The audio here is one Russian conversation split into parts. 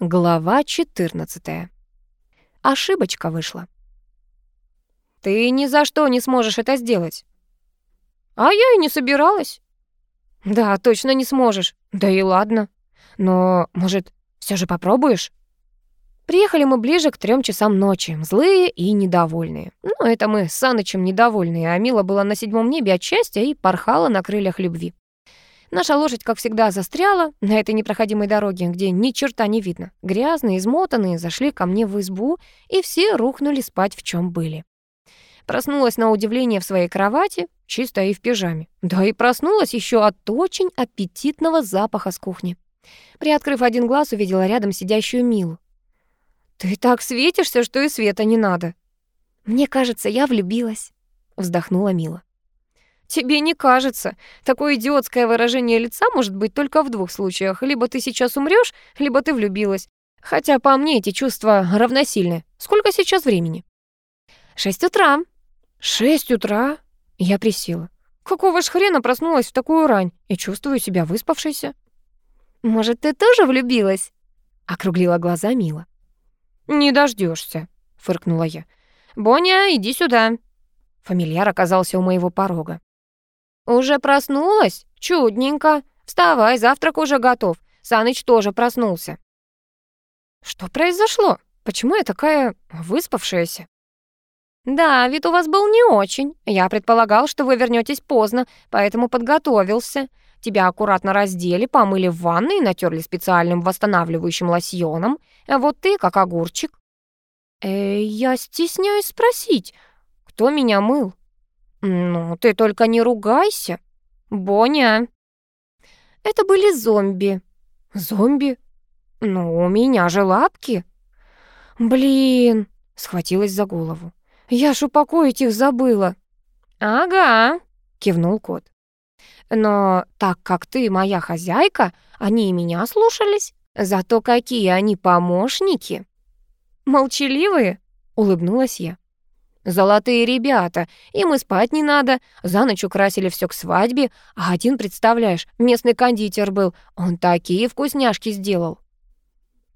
Глава 14. Ошибочка вышла. «Ты ни за что не сможешь это сделать». «А я и не собиралась». «Да, точно не сможешь. Да и ладно. Но, может, все же попробуешь?» Приехали мы ближе к трем часам ночи, злые и недовольные. Ну, это мы с Санычем недовольные, а Мила была на седьмом небе от счастья и порхала на крыльях любви. Наша лошадь, как всегда, застряла на этой непроходимой дороге, где ни черта не видно. Грязные, измотанные, зашли ко мне в избу, и все рухнули спать в чем были. Проснулась на удивление в своей кровати, чистая и в пижаме. Да и проснулась еще от очень аппетитного запаха с кухни. Приоткрыв один глаз, увидела рядом сидящую Милу. «Ты так светишься, что и света не надо». «Мне кажется, я влюбилась», — вздохнула Мила. Тебе не кажется. Такое идиотское выражение лица может быть только в двух случаях. Либо ты сейчас умрёшь, либо ты влюбилась. Хотя по мне эти чувства равносильны. Сколько сейчас времени? Шесть утра. Шесть утра? Я присела. Какого ж хрена проснулась в такую рань и чувствую себя выспавшейся? Может, ты тоже влюбилась? Округлила глаза Мила. Не дождёшься, фыркнула я. Боня, иди сюда. Фамильяр оказался у моего порога. «Уже проснулась? Чудненько. Вставай, завтрак уже готов. Саныч тоже проснулся». «Что произошло? Почему я такая выспавшаяся?» «Да, вид у вас был не очень. Я предполагал, что вы вернетесь поздно, поэтому подготовился. Тебя аккуратно раздели, помыли в ванной и натерли специальным восстанавливающим лосьоном. А вот ты как огурчик». «Э, я стесняюсь спросить, кто меня мыл?» «Ну, ты только не ругайся. Боня!» «Это были зомби». «Зомби? Ну, у меня же лапки». «Блин!» — схватилась за голову. «Я ж упокоить их забыла». «Ага», — кивнул кот. «Но так как ты моя хозяйка, они и меня слушались. Зато какие они помощники!» «Молчаливые?» — улыбнулась я. Золотые ребята, им и спать не надо. За ночь украсили все к свадьбе, а один, представляешь, местный кондитер был. Он такие вкусняшки сделал.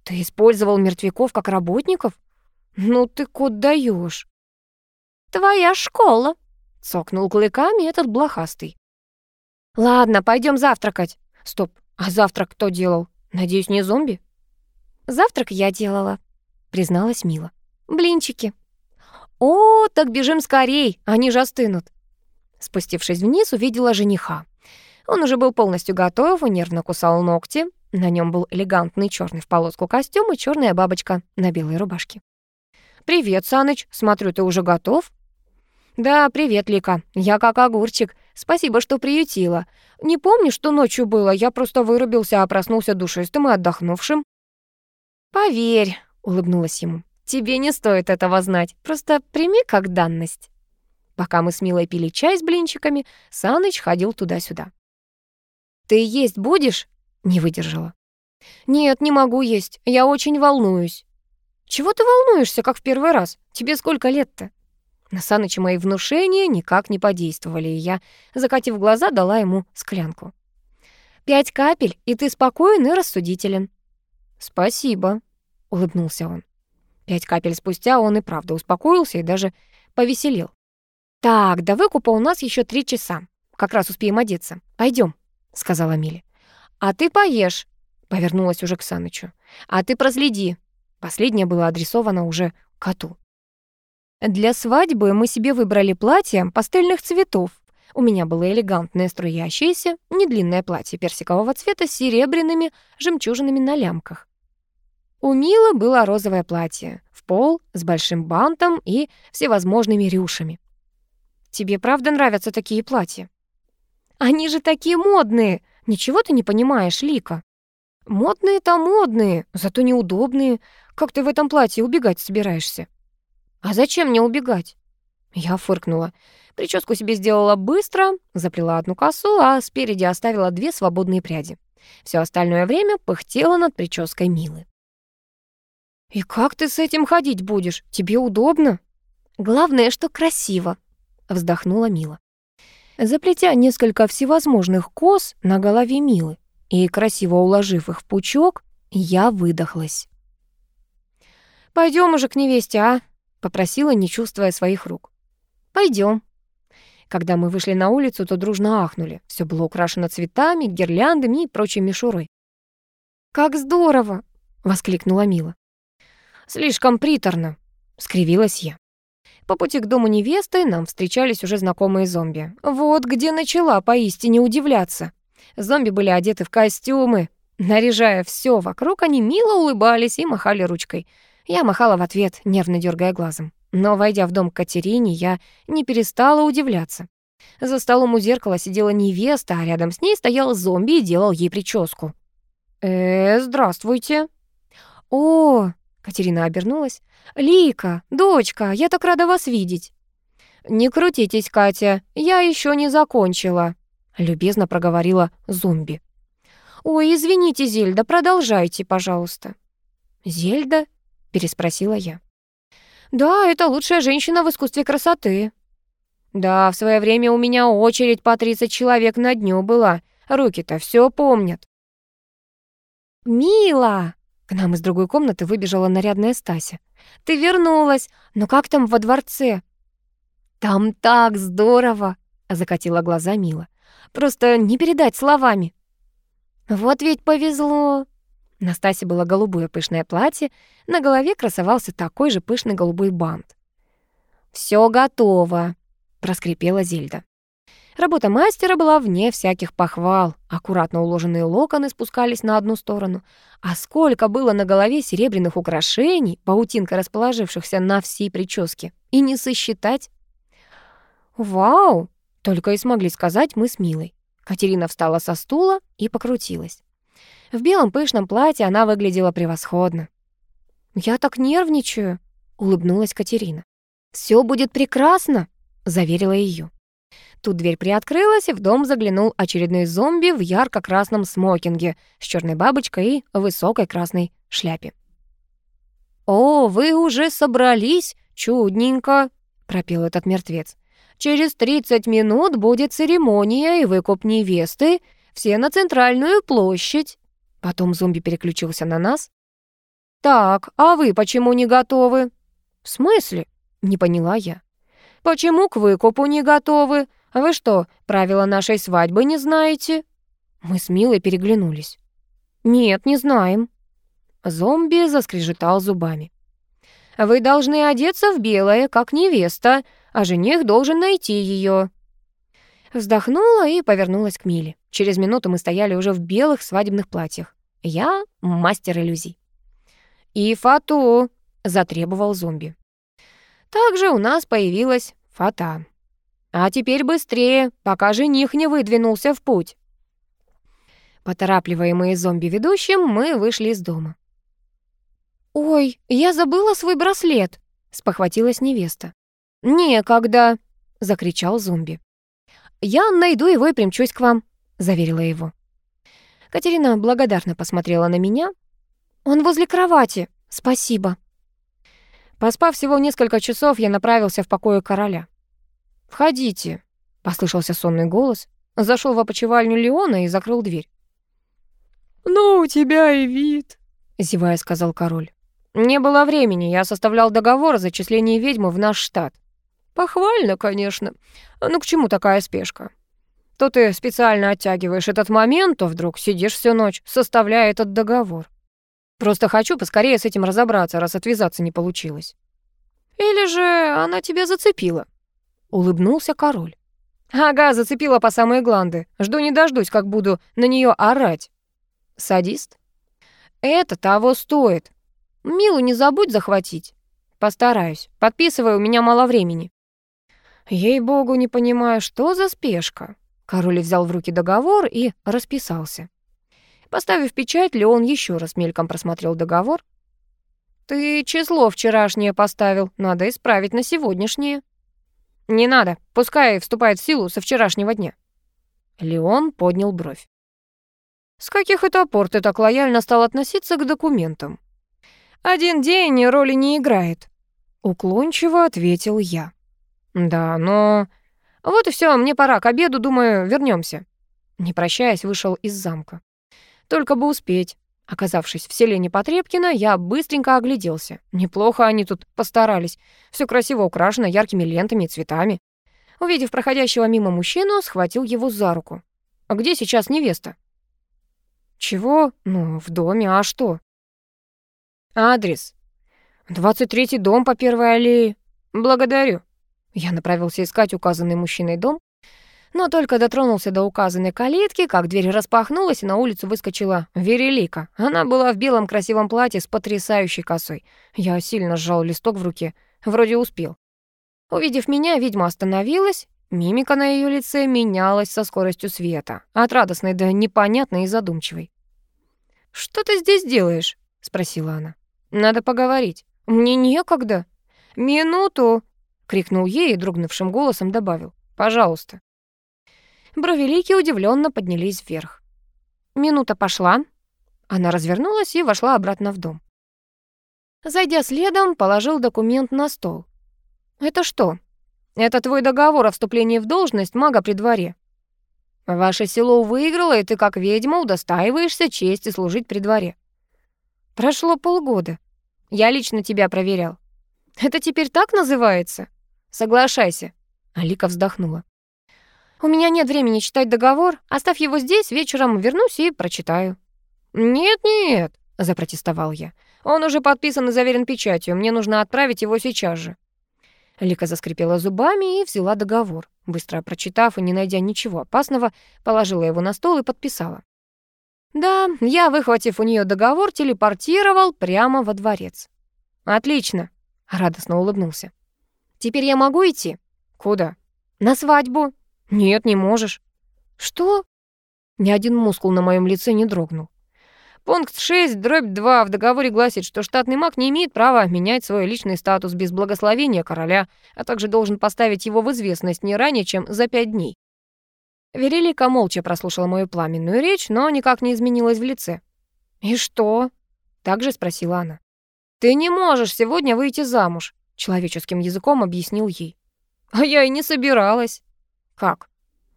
Ты использовал мертвяков как работников? Ну ты кот даешь. Твоя школа, цокнул клыками этот блохастый. Ладно, пойдем завтракать. Стоп, а завтрак кто делал? Надеюсь, не зомби? Завтрак я делала, призналась Мила. Блинчики. «О, так бежим скорей, они же остынут». Спустившись вниз, увидела жениха. Он уже был полностью готов и нервно кусал ногти. На нем был элегантный черный в полоску костюм и черная бабочка на белой рубашке. «Привет, Саныч, смотрю, ты уже готов?» «Да, привет, Лика. Я как огурчик. Спасибо, что приютила. Не помню, что ночью было. Я просто вырубился, а проснулся душистым и отдохнувшим». «Поверь», — улыбнулась ему. Тебе не стоит этого знать, просто прими как данность». Пока мы с Милой пили чай с блинчиками, Саныч ходил туда-сюда. «Ты есть будешь?» — не выдержала. «Нет, не могу есть, я очень волнуюсь». «Чего ты волнуешься, как в первый раз? Тебе сколько лет-то?» На Саныча мои внушения никак не подействовали, и я, закатив глаза, дала ему склянку. «Пять капель, и ты спокоен и рассудителен». «Спасибо», — улыбнулся он. Пять капель спустя он и правда успокоился и даже повеселел. «Так, до выкупа у нас еще три часа. Как раз успеем одеться. Пойдем, сказала Миле. «А ты поешь», — повернулась уже к Санычу. «А ты проследи». Последнее было адресовано уже коту. Для свадьбы мы себе выбрали платье пастельных цветов. У меня было элегантное струящееся, недлинное платье персикового цвета с серебряными жемчужинами на лямках. У Милы было розовое платье, в пол, с большим бантом и всевозможными рюшами. «Тебе правда нравятся такие платья?» «Они же такие модные! Ничего ты не понимаешь, Лика!» «Модные-то модные, зато неудобные. Как ты в этом платье убегать собираешься?» «А зачем мне убегать?» Я фыркнула. Прическу себе сделала быстро, заплела одну косу, а спереди оставила две свободные пряди. Все остальное время пыхтела над прической Милы. «И как ты с этим ходить будешь? Тебе удобно?» «Главное, что красиво», — вздохнула Мила. Заплетя несколько всевозможных кос на голове Милы и красиво уложив их в пучок, я выдохлась. Пойдем уже к невесте, а?» — попросила, не чувствуя своих рук. Пойдем. Когда мы вышли на улицу, то дружно ахнули. Все было украшено цветами, гирляндами и прочей мишурой. «Как здорово!» — воскликнула Мила. «Слишком приторно», — скривилась я. По пути к дому невесты нам встречались уже знакомые зомби. Вот где начала поистине удивляться. Зомби были одеты в костюмы. Наряжая все вокруг, они мило улыбались и махали ручкой. Я махала в ответ, нервно дергая глазом. Но, войдя в дом к Катерине, я не перестала удивляться. За столом у зеркала сидела невеста, а рядом с ней стоял зомби и делал ей прическу. «Э, здравствуйте». «О, Катерина обернулась. «Лика, дочка, я так рада вас видеть». «Не крутитесь, Катя, я еще не закончила», — любезно проговорила зомби. «Ой, извините, Зельда, продолжайте, пожалуйста». «Зельда?» — переспросила я. «Да, это лучшая женщина в искусстве красоты». «Да, в свое время у меня очередь по 30 человек на дню была. Руки-то все помнят». «Мила!» К нам из другой комнаты выбежала нарядная Стася. «Ты вернулась! Но как там во дворце?» «Там так здорово!» — закатила глаза Мила. «Просто не передать словами». «Вот ведь повезло!» На Стасе было голубое пышное платье, на голове красовался такой же пышный голубой бант. «Всё готово!» — проскрипела Зельда. Работа мастера была вне всяких похвал. Аккуратно уложенные локоны спускались на одну сторону. А сколько было на голове серебряных украшений, паутинка расположившихся на всей прическе, и не сосчитать. «Вау!» — только и смогли сказать мы с Милой. Катерина встала со стула и покрутилась. В белом пышном платье она выглядела превосходно. «Я так нервничаю», — улыбнулась Катерина. «Всё будет прекрасно», — заверила её. Тут дверь приоткрылась, и в дом заглянул очередной зомби в ярко-красном смокинге с черной бабочкой и высокой красной шляпе. «О, вы уже собрались? Чудненько!» — пропел этот мертвец. «Через 30 минут будет церемония и выкуп невесты. Все на центральную площадь». Потом зомби переключился на нас. «Так, а вы почему не готовы?» «В смысле?» — не поняла я. «Почему к выкупу не готовы? А вы что, правила нашей свадьбы не знаете?» Мы с Милой переглянулись. «Нет, не знаем». Зомби заскрежетал зубами. «Вы должны одеться в белое, как невеста, а жених должен найти ее. Вздохнула и повернулась к Миле. Через минуту мы стояли уже в белых свадебных платьях. Я мастер иллюзий. «И фату!» — затребовал зомби. Также у нас появилась фата. А теперь быстрее, пока жених не выдвинулся в путь. Поторапливаемые зомби-ведущим, мы вышли из дома. «Ой, я забыла свой браслет!» — спохватилась невеста. «Некогда!» — закричал зомби. «Я найду его и примчусь к вам», — заверила его. Катерина благодарно посмотрела на меня. «Он возле кровати. Спасибо». Поспав всего несколько часов, я направился в покое короля. «Входите», — послышался сонный голос. Зашел в опочивальню Леона и закрыл дверь. «Ну, у тебя и вид», — зевая сказал король. «Не было времени, я составлял договор о зачислении ведьмы в наш штат». «Похвально, конечно. Ну к чему такая спешка? То ты специально оттягиваешь этот момент, то вдруг сидишь всю ночь, составляя этот договор. Просто хочу поскорее с этим разобраться, раз отвязаться не получилось». «Или же она тебя зацепила?» Улыбнулся король. Ага, зацепила по самые гланды. Жду не дождусь, как буду на нее орать. Садист? Это того стоит. Милу не забудь захватить. Постараюсь. Подписывай, у меня мало времени. Ей-богу, не понимаю, что за спешка. Король взял в руки договор и расписался. Поставив печать, Леон еще раз мельком просмотрел договор. «Ты число вчерашнее поставил, надо исправить на сегодняшнее». «Не надо, пускай вступает в силу со вчерашнего дня». Леон поднял бровь. «С каких это пор ты так лояльно стал относиться к документам?» «Один день роли не играет», — уклончиво ответил я. «Да, но...» «Вот и все, мне пора, к обеду, думаю, вернемся. Не прощаясь, вышел из замка. Только бы успеть. Оказавшись в селе Непотребкино, я быстренько огляделся. Неплохо они тут постарались. Все красиво украшено яркими лентами и цветами. Увидев проходящего мимо мужчину, схватил его за руку. «А где сейчас невеста?» «Чего? Ну, в доме, а что?» «Адрес. 23-й дом по первой аллее. Благодарю». Я направился искать указанный мужчиной дом, но только дотронулся до указанной калитки, как дверь распахнулась, и на улицу выскочила Верелика. Она была в белом красивом платье с потрясающей косой. Я сильно сжал листок в руке. Вроде успел. Увидев меня, ведьма остановилась. Мимика на ее лице менялась со скоростью света, от радостной до непонятной и задумчивой. «Что ты здесь делаешь?» — спросила она. «Надо поговорить». «Мне некогда». «Минуту!» — крикнул ей и дрогнувшим голосом добавил. «Пожалуйста». Брови Лики удивленно поднялись вверх. Минута пошла. Она развернулась и вошла обратно в дом. Зайдя следом, положил документ на стол. «Это что?» «Это твой договор о вступлении в должность мага при дворе». «Ваше село выиграло, и ты как ведьма удостаиваешься чести служить при дворе». «Прошло полгода. Я лично тебя проверял». «Это теперь так называется?» «Соглашайся». Алика вздохнула. «У меня нет времени читать договор. Оставь его здесь, вечером вернусь и прочитаю». «Нет-нет», — запротестовал я. «Он уже подписан и заверен печатью. Мне нужно отправить его сейчас же». Лика заскрипела зубами и взяла договор. Быстро прочитав и не найдя ничего опасного, положила его на стол и подписала. Да, я, выхватив у нее договор, телепортировал прямо во дворец. «Отлично», — радостно улыбнулся. «Теперь я могу идти?» «Куда?» «На свадьбу». «Нет, не можешь». «Что?» Ни один мускул на моем лице не дрогнул. Пункт 6, дробь 2 в договоре гласит, что штатный маг не имеет права менять свой личный статус без благословения короля, а также должен поставить его в известность не ранее, чем за пять дней. Верелика молча прослушала мою пламенную речь, но никак не изменилась в лице. «И что?» — также спросила она. «Ты не можешь сегодня выйти замуж», — человеческим языком объяснил ей. «А я и не собиралась». «Как?»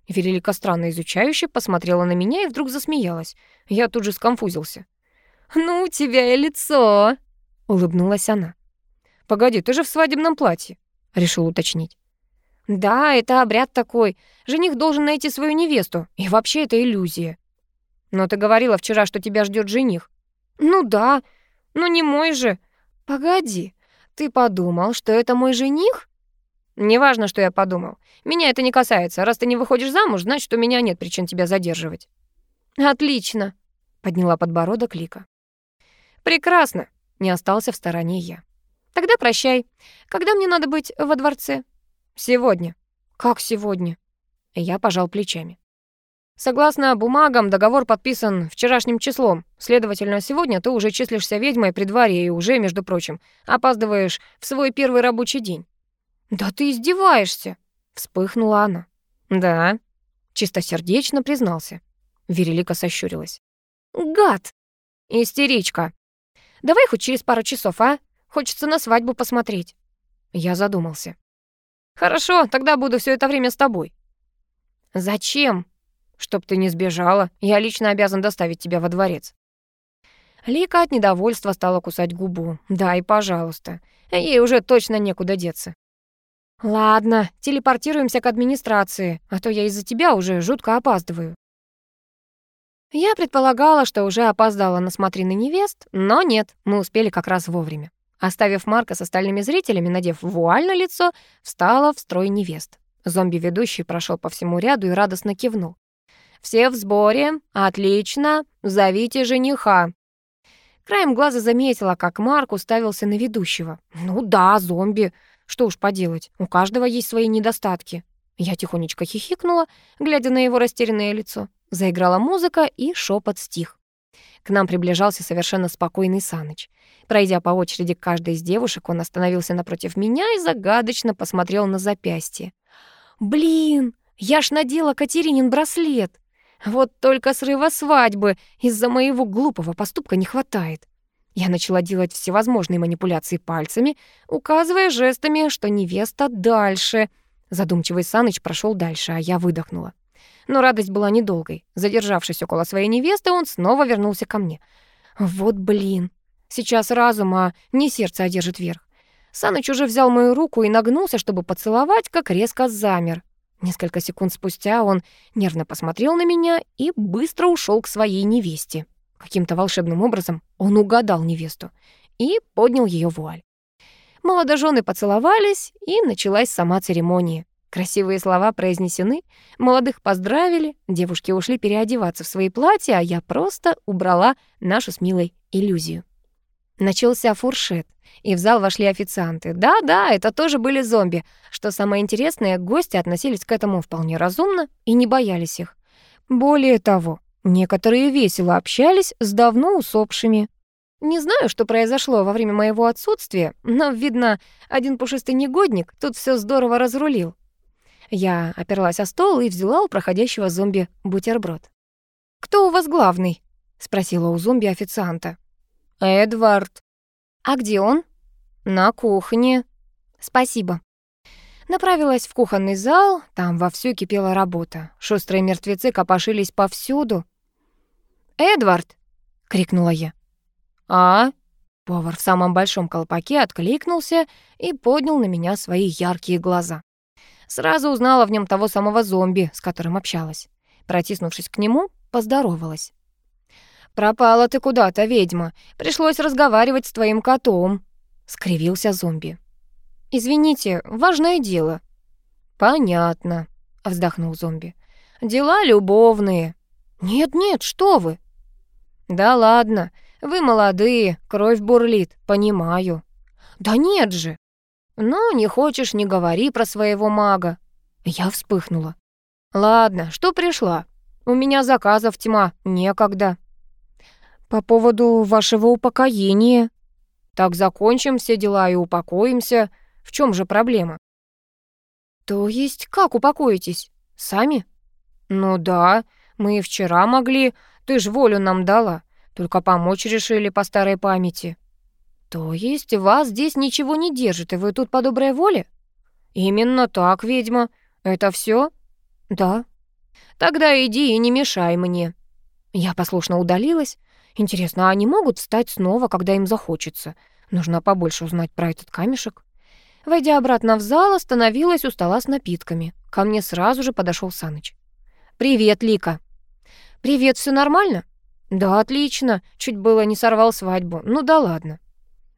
Верелика странно изучающе посмотрела на меня и вдруг засмеялась. Я тут же сконфузился. «Ну, у тебя и лицо!» — улыбнулась она. «Погоди, ты же в свадебном платье», — решил уточнить. «Да, это обряд такой. Жених должен найти свою невесту. И вообще это иллюзия». «Но ты говорила вчера, что тебя ждет жених». «Ну да, но не мой же. Погоди, ты подумал, что это мой жених?» «Неважно, что я подумал. Меня это не касается. Раз ты не выходишь замуж, значит, у меня нет причин тебя задерживать». «Отлично», — подняла подбородок Лика. «Прекрасно», — не остался в стороне я. «Тогда прощай. Когда мне надо быть во дворце?» «Сегодня». «Как сегодня?» Я пожал плечами. Согласно бумагам, договор подписан вчерашним числом. Следовательно, сегодня ты уже числишься ведьмой при дворе и уже, между прочим, опаздываешь в свой первый рабочий день. «Да ты издеваешься!» — вспыхнула она. «Да», — чистосердечно признался. Верелика сощурилась. «Гад! Истеричка! Давай хоть через пару часов, а? Хочется на свадьбу посмотреть». Я задумался. «Хорошо, тогда буду все это время с тобой». «Зачем?» «Чтоб ты не сбежала. Я лично обязан доставить тебя во дворец». Лика от недовольства стала кусать губу. «Да и пожалуйста. Ей уже точно некуда деться. «Ладно, телепортируемся к администрации, а то я из-за тебя уже жутко опаздываю». Я предполагала, что уже опоздала на смотрины невест, но нет, мы успели как раз вовремя. Оставив Марка с остальными зрителями, надев вуаль на лицо, встала в строй невест. Зомби-ведущий прошел по всему ряду и радостно кивнул. «Все в сборе. Отлично. Зовите жениха». Краем глаза заметила, как Марк уставился на ведущего. «Ну да, зомби. Что уж поделать, у каждого есть свои недостатки. Я тихонечко хихикнула, глядя на его растерянное лицо. Заиграла музыка, и шепот стих. К нам приближался совершенно спокойный Саныч. Пройдя по очереди к каждой из девушек, он остановился напротив меня и загадочно посмотрел на запястье. «Блин, я ж надела Катеринин браслет! Вот только срыва свадьбы из-за моего глупого поступка не хватает. Я начала делать всевозможные манипуляции пальцами, указывая жестами, что невеста дальше. Задумчивый Саныч прошел дальше, а я выдохнула. Но радость была недолгой. Задержавшись около своей невесты, он снова вернулся ко мне. Вот блин. Сейчас разум, а не сердце одержит верх. Саныч уже взял мою руку и нагнулся, чтобы поцеловать, как резко замер. Несколько секунд спустя он нервно посмотрел на меня и быстро ушел к своей невесте. Каким-то волшебным образом он угадал невесту и поднял ее вуаль. Молодожены поцеловались, и началась сама церемония. Красивые слова произнесены, молодых поздравили, девушки ушли переодеваться в свои платья, а я просто убрала нашу с Милой иллюзию. Начался фуршет, и в зал вошли официанты. Да-да, это тоже были зомби. Что самое интересное, гости относились к этому вполне разумно и не боялись их. Более того, некоторые весело общались с давно усопшими. Не знаю, что произошло во время моего отсутствия, но, видно, один пушистый негодник тут все здорово разрулил. Я оперлась о стол и взяла у проходящего зомби бутерброд. «Кто у вас главный?» — спросила у зомби официанта. «Эдвард». «А где он?» «На кухне». «Спасибо». Направилась в кухонный зал, там вовсю кипела работа. Шустрые мертвецы копошились повсюду. «Эдвард!» — крикнула я. «А?» Повар в самом большом колпаке откликнулся и поднял на меня свои яркие глаза. Сразу узнала в нем того самого зомби, с которым общалась. Протиснувшись к нему, поздоровалась. «Пропала ты куда-то, ведьма. Пришлось разговаривать с твоим котом», — скривился зомби. «Извините, важное дело». «Понятно», — вздохнул зомби. «Дела любовные». «Нет-нет, что вы». «Да ладно, вы молодые, кровь бурлит, понимаю». «Да нет же». «Ну, не хочешь, не говори про своего мага». Я вспыхнула. «Ладно, что пришла? У меня заказов тьма, некогда». «По поводу вашего упокоения». «Так закончим все дела и упокоимся. В чем же проблема?» «То есть как упокоитесь? Сами?» «Ну да, мы вчера могли. Ты ж волю нам дала. Только помочь решили по старой памяти». «То есть вас здесь ничего не держит, и вы тут по доброй воле?» «Именно так, ведьма. Это все? «Да». «Тогда иди и не мешай мне». Я послушно удалилась. Интересно, а они могут встать снова, когда им захочется? Нужно побольше узнать про этот камешек. Войдя обратно в зал, остановилась у стола с напитками. Ко мне сразу же подошел Саныч. «Привет, Лика». «Привет, все нормально?» «Да, отлично. Чуть было не сорвал свадьбу. Ну да ладно».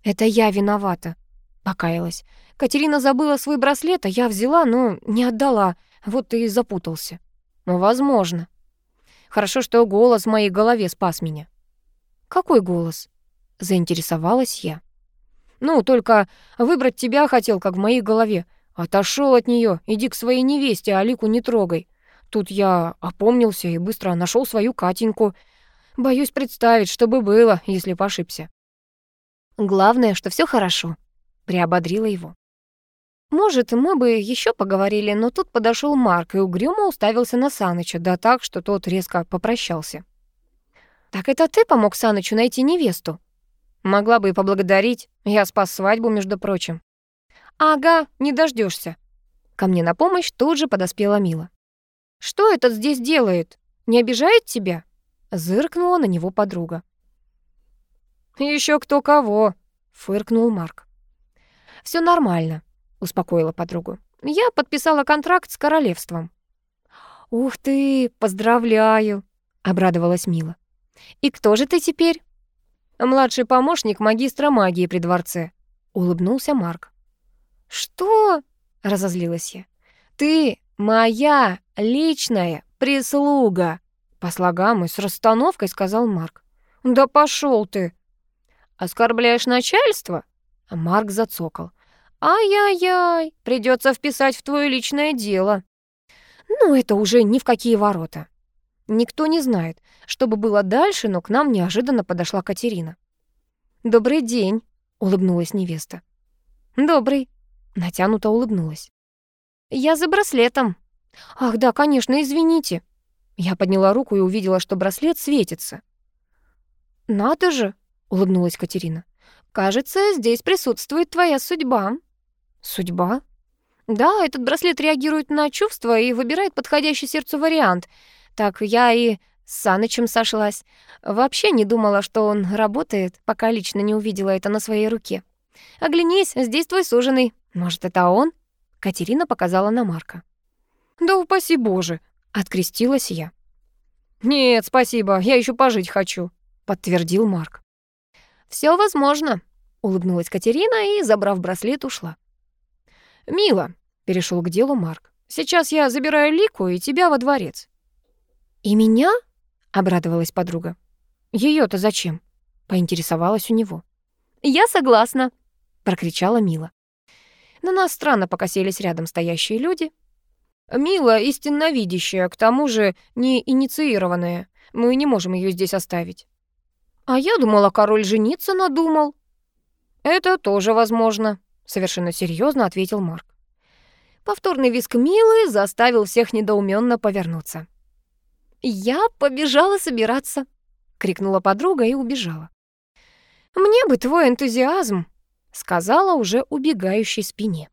«Это я виновата», — покаялась. «Катерина забыла свой браслет, а я взяла, но не отдала. Вот и запутался». «Возможно». Хорошо, что голос в моей голове спас меня. «Какой голос?» — заинтересовалась я. «Ну, только выбрать тебя хотел, как в моей голове. Отошел от нее, иди к своей невесте, а Алику не трогай. Тут я опомнился и быстро нашел свою Катеньку. Боюсь представить, что бы было, если б ошибся». «Главное, что все хорошо», — приободрила его. Может, мы бы еще поговорили, но тут подошел Марк и угрюмо уставился на Саныча, да так, что тот резко попрощался. «Так это ты помог Санычу найти невесту?» «Могла бы и поблагодарить. Я спас свадьбу, между прочим». «Ага, не дождешься. Ко мне на помощь тут же подоспела Мила. «Что этот здесь делает? Не обижает тебя?» Зыркнула на него подруга. Еще кто кого», — фыркнул Марк. Все нормально», — успокоила подругу. «Я подписала контракт с королевством». «Ух ты, поздравляю», — обрадовалась Мила. «И кто же ты теперь?» «Младший помощник магистра магии при дворце», — улыбнулся Марк. «Что?» — разозлилась я. «Ты моя личная прислуга», — по слогам и с расстановкой сказал Марк. «Да пошел ты!» «Оскорбляешь начальство?» Марк зацокал. «Ай-яй-яй, придется вписать в твое личное дело». «Ну, это уже ни в какие ворота». Никто не знает, что бы было дальше, но к нам неожиданно подошла Катерина. «Добрый день», — улыбнулась невеста. «Добрый», — натянуто улыбнулась. «Я за браслетом». «Ах, да, конечно, извините». Я подняла руку и увидела, что браслет светится. «Надо же», — улыбнулась Катерина. «Кажется, здесь присутствует твоя судьба». «Судьба?» «Да, этот браслет реагирует на чувства и выбирает подходящий сердцу вариант. Так я и С Санычем сошлась. Вообще не думала, что он работает, пока лично не увидела это на своей руке. «Оглянись, здесь твой суженый. Может, это он?» Катерина показала на Марка. «Да упаси Боже!» — открестилась я. «Нет, спасибо, я еще пожить хочу», — подтвердил Марк. Все возможно», — улыбнулась Катерина и, забрав браслет, ушла. «Мила», — перешел к делу Марк, — «сейчас я забираю Лику и тебя во дворец». «И меня?» — обрадовалась подруга. ее то зачем?» — поинтересовалась у него. «Я согласна», — прокричала Мила. На нас странно покосились рядом стоящие люди. Мила истинно видящая, к тому же не инициированная. Мы не можем ее здесь оставить. А я думала, король жениться надумал. Это тоже возможно, совершенно серьезно ответил Марк. Повторный виск Милы заставил всех недоуменно повернуться. «Я побежала собираться», — крикнула подруга и убежала. «Мне бы твой энтузиазм», — сказала уже убегающей спине.